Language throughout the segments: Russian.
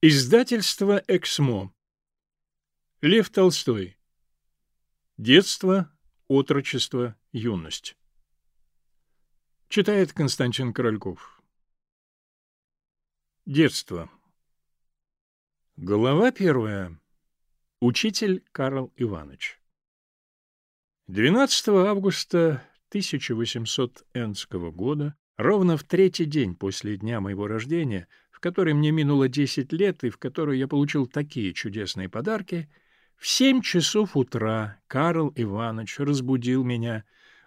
Издательство «Эксмо». Лев Толстой. Детство, отрочество, юность. Читает Константин Корольков. Детство. Глава первая. Учитель Карл Иванович. 12 августа 1800 энского года, ровно в третий день после дня моего рождения, в которой мне минуло десять лет и в которой я получил такие чудесные подарки, в семь часов утра Карл Иванович разбудил меня,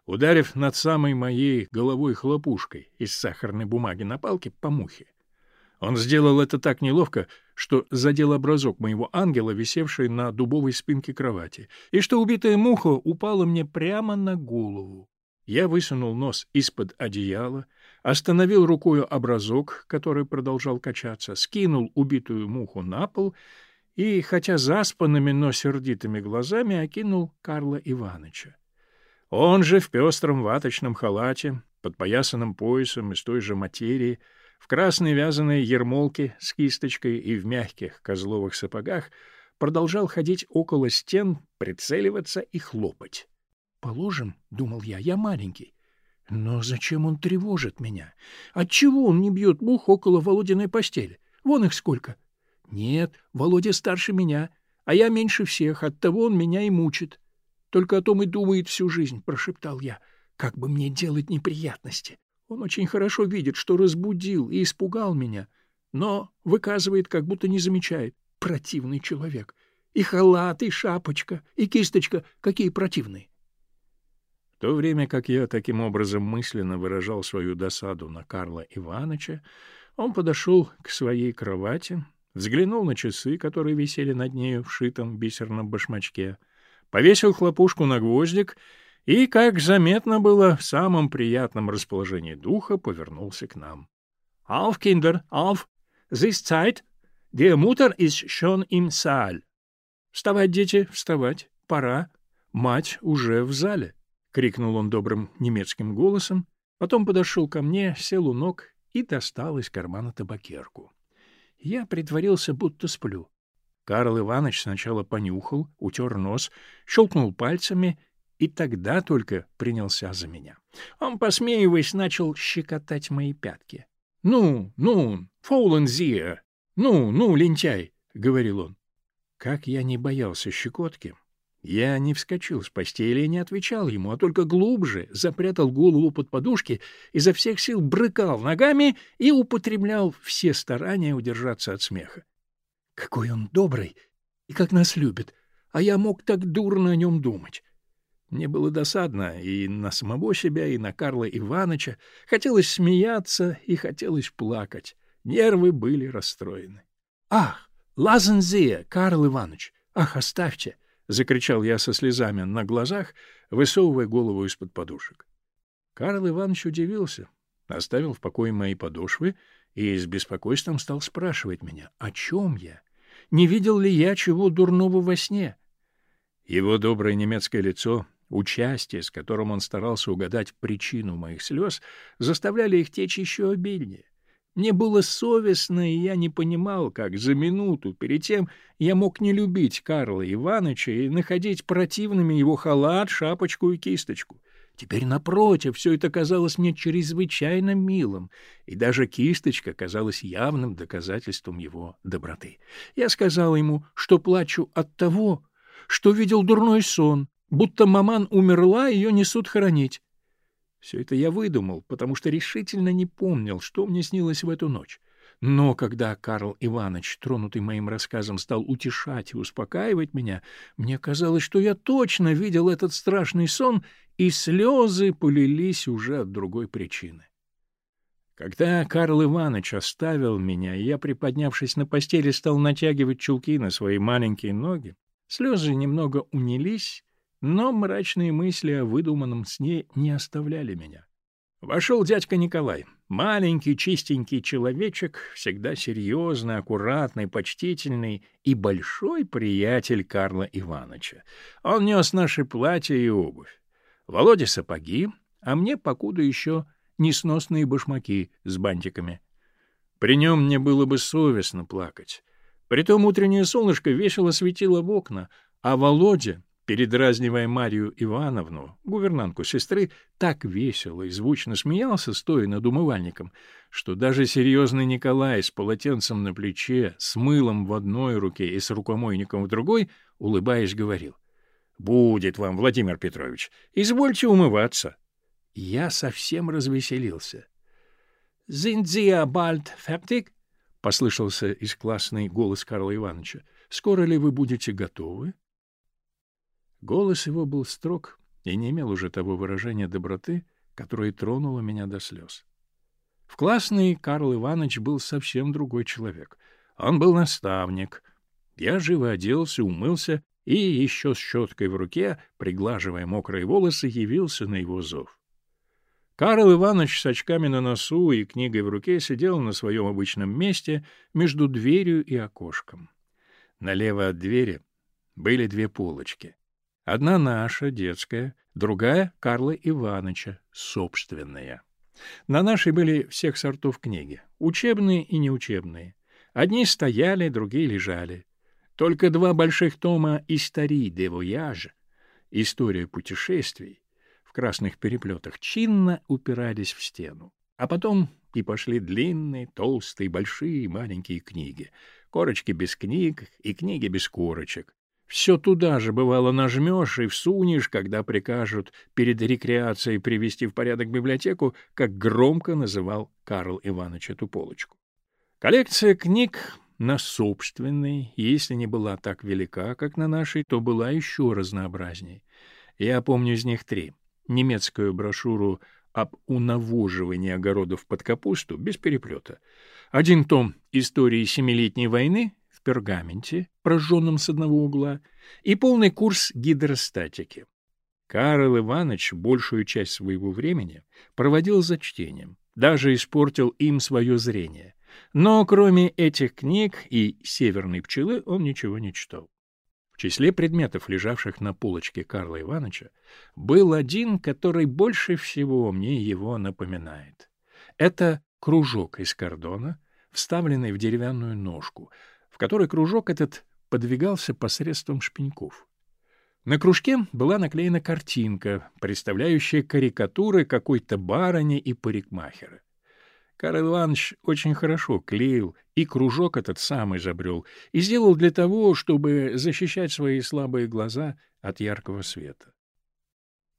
ударив над самой моей головой хлопушкой из сахарной бумаги на палке по мухе. Он сделал это так неловко, что задел образок моего ангела, висевший на дубовой спинке кровати, и что убитая муха упала мне прямо на голову. Я высунул нос из-под одеяла, остановил рукою образок, который продолжал качаться, скинул убитую муху на пол и, хотя заспанными, но сердитыми глазами, окинул Карла Ивановича. Он же в пестром ваточном халате, подпоясанном поясом из той же материи, в красной вязаной ермолке с кисточкой и в мягких козловых сапогах продолжал ходить около стен, прицеливаться и хлопать. «Положим, — думал я, — я маленький. Но зачем он тревожит меня? Отчего он не бьет мух около Володиной постели? Вон их сколько. Нет, Володя старше меня, а я меньше всех, оттого он меня и мучит. Только о том и думает всю жизнь, — прошептал я. Как бы мне делать неприятности? Он очень хорошо видит, что разбудил и испугал меня, но выказывает, как будто не замечает. Противный человек. И халат, и шапочка, и кисточка, какие противные то время как я таким образом мысленно выражал свою досаду на Карла Ивановича, он подошел к своей кровати, взглянул на часы, которые висели над нею в шитом бисерном башмачке, повесил хлопушку на гвоздик и, как заметно было, в самом приятном расположении духа повернулся к нам. «Auf, Kinder, auf! This Zeit! Die Mutter ist schon im Saal!» «Вставать, дети, вставать! Пора! Мать уже в зале!» — крикнул он добрым немецким голосом, потом подошел ко мне, сел у ног и достал из кармана табакерку. Я притворился, будто сплю. Карл Иванович сначала понюхал, утер нос, щелкнул пальцами и тогда только принялся за меня. Он, посмеиваясь, начал щекотать мои пятки. — Ну, ну, фаулензия! Ну, ну, лентяй! — говорил он. Как я не боялся щекотки, я не вскочил с постели и не отвечал ему, а только глубже запрятал голову под подушки, изо всех сил брыкал ногами и употреблял все старания удержаться от смеха. Какой он добрый и как нас любит, а я мог так дурно о нем думать. Мне было досадно и на самого себя, и на Карла Ивановича. Хотелось смеяться и хотелось плакать. Нервы были расстроены. — Ах, лазензия, Карл Иванович! Ах, оставьте! — закричал я со слезами на глазах, высовывая голову из-под подушек. Карл Иванович удивился, оставил в покое мои подошвы и с беспокойством стал спрашивать меня, о чем я, не видел ли я чего дурного во сне. Его доброе немецкое лицо, участие, с которым он старался угадать причину моих слез, заставляли их течь еще обильнее. Мне было совестно, и я не понимал, как за минуту перед тем я мог не любить Карла Ивановича и находить противными его халат, шапочку и кисточку. Теперь, напротив, все это казалось мне чрезвычайно милым, и даже кисточка казалась явным доказательством его доброты. Я сказал ему, что плачу от того, что видел дурной сон, будто маман умерла, ее несут хоронить. Все это я выдумал, потому что решительно не помнил, что мне снилось в эту ночь. Но когда Карл Иванович, тронутый моим рассказом, стал утешать и успокаивать меня, мне казалось, что я точно видел этот страшный сон, и слезы полились уже от другой причины. Когда Карл Иванович оставил меня, и я, приподнявшись на постели, стал натягивать чулки на свои маленькие ноги, слезы немного унились, но мрачные мысли о выдуманном сне не оставляли меня. Вошел дядька Николай, маленький чистенький человечек, всегда серьезный, аккуратный, почтительный и большой приятель Карла Ивановича. Он нес наши платья и обувь. Володе сапоги, а мне покуда еще несносные башмаки с бантиками. При нем мне было бы совестно плакать. Притом утреннее солнышко весело светило в окна, а Володя, передразнивая Марию Ивановну, гувернантку сестры, так весело и звучно смеялся, стоя над умывальником, что даже серьезный Николай с полотенцем на плече, с мылом в одной руке и с рукомойником в другой, улыбаясь, говорил, «Будет вам, Владимир Петрович, извольте умываться». Я совсем развеселился. «Sind Sie bald fertig?» — послышался из классный голос Карла Ивановича. «Скоро ли вы будете готовы?» Голос его был строг и не имел уже того выражения доброты, которое тронуло меня до слез. В классный Карл Иванович был совсем другой человек. Он был наставник. Я живо оделся, умылся и еще с щеткой в руке, приглаживая мокрые волосы, явился на его зов. Карл Иванович с очками на носу и книгой в руке сидел на своем обычном месте между дверью и окошком. Налево от двери были две полочки. Одна наша, детская, другая — Карла Ивановича, собственная. На нашей были всех сортов книги, учебные и неучебные. Одни стояли, другие лежали. Только два больших тома «Истории де вояж» — «История путешествий» в красных переплетах чинно упирались в стену. А потом и пошли длинные, толстые, большие и маленькие книги. Корочки без книг и книги без корочек. Все туда же, бывало, нажмешь и всунешь, когда прикажут перед рекреацией привести в порядок библиотеку, как громко называл Карл Иванович эту полочку. Коллекция книг на собственной, если не была так велика, как на нашей, то была еще разнообразней. Я помню из них три. Немецкую брошюру об унавоживании огородов под капусту без переплета. Один том «Истории Семилетней войны» пергаменте, прожженном с одного угла, и полный курс гидростатики. Карл Иванович большую часть своего времени проводил за чтением, даже испортил им свое зрение. Но кроме этих книг и «Северной пчелы» он ничего не читал. В числе предметов, лежавших на полочке Карла Ивановича, был один, который больше всего мне его напоминает. Это кружок из кордона, вставленный в деревянную ножку, которой кружок этот подвигался посредством шпеньков. На кружке была наклеена картинка, представляющая карикатуры какой-то барыни и парикмахера. Карл Иванович очень хорошо клеил, и кружок этот сам изобрел, и сделал для того, чтобы защищать свои слабые глаза от яркого света.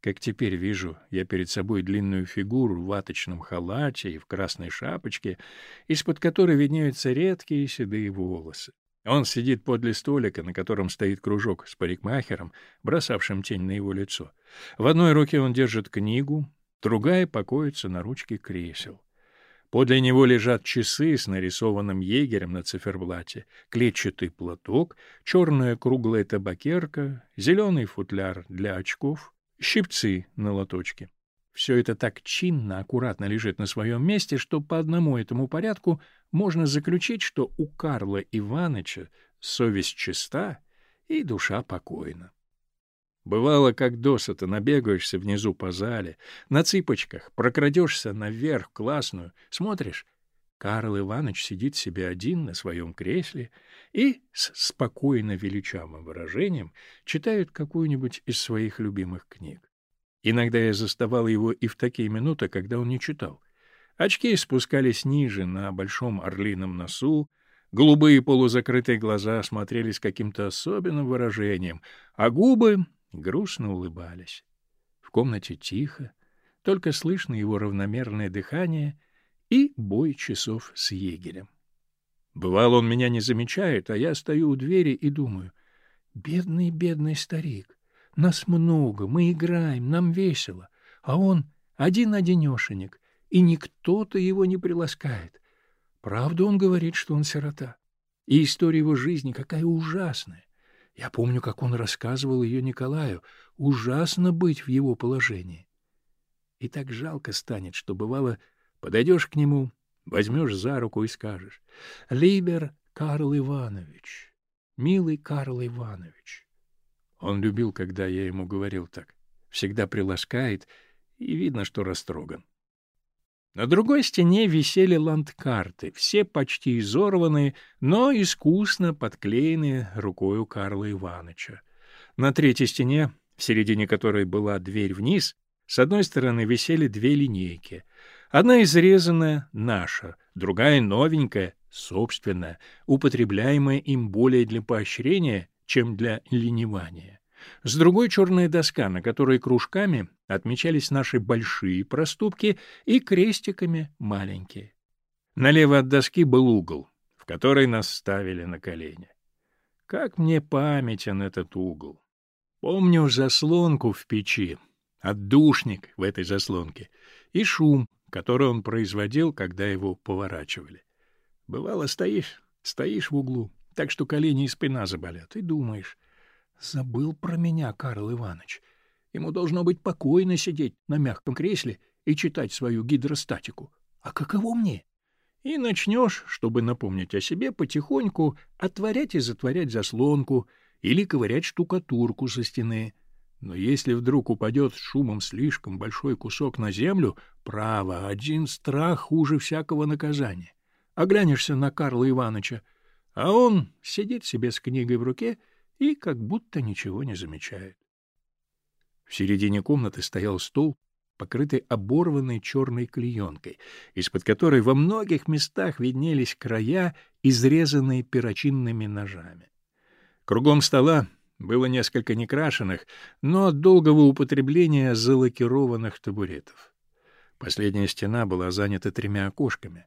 Как теперь вижу я перед собой длинную фигуру в ваточном халате и в красной шапочке, из-под которой виднеются редкие седые волосы. Он сидит подле столика, на котором стоит кружок с парикмахером, бросавшим тень на его лицо. В одной руке он держит книгу, другая покоится на ручке кресел. Подле него лежат часы с нарисованным егерем на циферблате, клетчатый платок, черная круглая табакерка, зеленый футляр для очков, щипцы на лоточке. Все это так чинно, аккуратно лежит на своем месте, что по одному этому порядку можно заключить, что у Карла Ивановича совесть чиста и душа покойна. Бывало, как досыта набегаешься внизу по зале, на цыпочках, прокрадешься наверх классную, смотришь, Карл Иванович сидит себе один на своем кресле и с спокойно величавым выражением читает какую-нибудь из своих любимых книг. Иногда я заставал его и в такие минуты, когда он не читал. Очки спускались ниже, на большом орлином носу, голубые полузакрытые глаза смотрели с каким-то особенным выражением, а губы грустно улыбались. В комнате тихо, только слышно его равномерное дыхание и бой часов с егерем. Бывало, он меня не замечает, а я стою у двери и думаю, «Бедный, бедный старик, нас много, мы играем, нам весело, а он один-одинешенек, и никто-то его не приласкает. Правда он говорит, что он сирота. И история его жизни какая ужасная. Я помню, как он рассказывал ее Николаю. Ужасно быть в его положении. И так жалко станет, что, бывало, подойдешь к нему, возьмешь за руку и скажешь «Либер Карл Иванович, милый Карл Иванович». Он любил, когда я ему говорил так. Всегда приласкает, и видно, что растроган. На другой стене висели ландкарты, все почти изорванные, но искусно подклеенные рукою Карла Ивановича. На третьей стене, в середине которой была дверь вниз, с одной стороны висели две линейки. Одна изрезанная — наша, другая — новенькая, собственная, употребляемая им более для поощрения, чем для ленивания. С другой — черная доска, на которой кружками отмечались наши большие проступки и крестиками маленькие. Налево от доски был угол, в который нас ставили на колени. Как мне памятен этот угол. Помню заслонку в печи, отдушник в этой заслонке и шум, который он производил, когда его поворачивали. Бывало, стоишь, стоишь в углу, так что колени и спина заболят, и думаешь, забыл про меня Карл Иванович. Ему должно быть покойно сидеть на мягком кресле и читать свою гидростатику. А каково мне? И начнешь, чтобы напомнить о себе, потихоньку отворять и затворять заслонку или ковырять штукатурку со стены. Но если вдруг упадет с шумом слишком большой кусок на землю, право, один страх хуже всякого наказания. Оглянешься на Карла Ивановича, а он сидит себе с книгой в руке и как будто ничего не замечает. В середине комнаты стоял стол, покрытый оборванной черной клеенкой, из-под которой во многих местах виднелись края, изрезанные перочинными ножами. Кругом стола было несколько некрашенных, но от долгого употребления залакированных табуретов. Последняя стена была занята тремя окошками.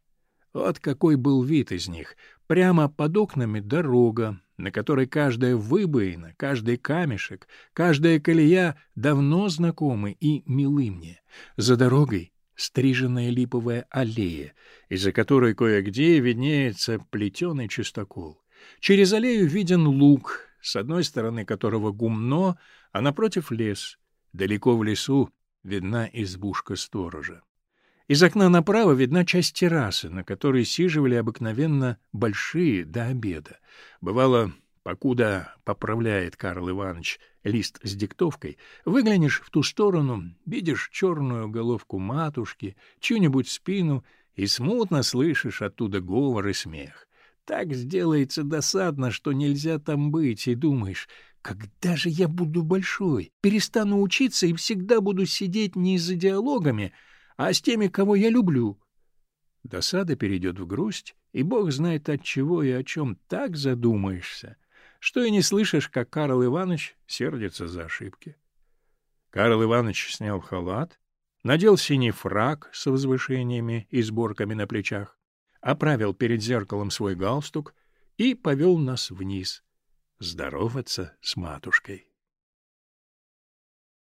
Вот какой был вид из них. Прямо под окнами дорога, на которой каждая выбоина, каждый камешек, каждая колея давно знакомы и милы мне. За дорогой стриженная липовая аллея, из-за которой кое-где виднеется плетеный чистокол. Через аллею виден луг, с одной стороны которого гумно, а напротив лес. Далеко в лесу видна избушка сторожа. Из окна направо видна часть террасы, на которой сиживали обыкновенно большие до обеда. Бывало, покуда поправляет Карл Иванович лист с диктовкой, выглянешь в ту сторону, видишь черную головку матушки, чью-нибудь спину и смутно слышишь оттуда говор и смех. Так сделается досадно, что нельзя там быть, и думаешь, когда же я буду большой, перестану учиться и всегда буду сидеть не за диалогами, а с теми, кого я люблю. Досада перейдет в грусть, и бог знает от чего и о чем так задумаешься, что и не слышишь, как Карл Иванович сердится за ошибки. Карл Иванович снял халат, надел синий фраг с возвышениями и сборками на плечах, оправил перед зеркалом свой галстук и повел нас вниз здороваться с матушкой.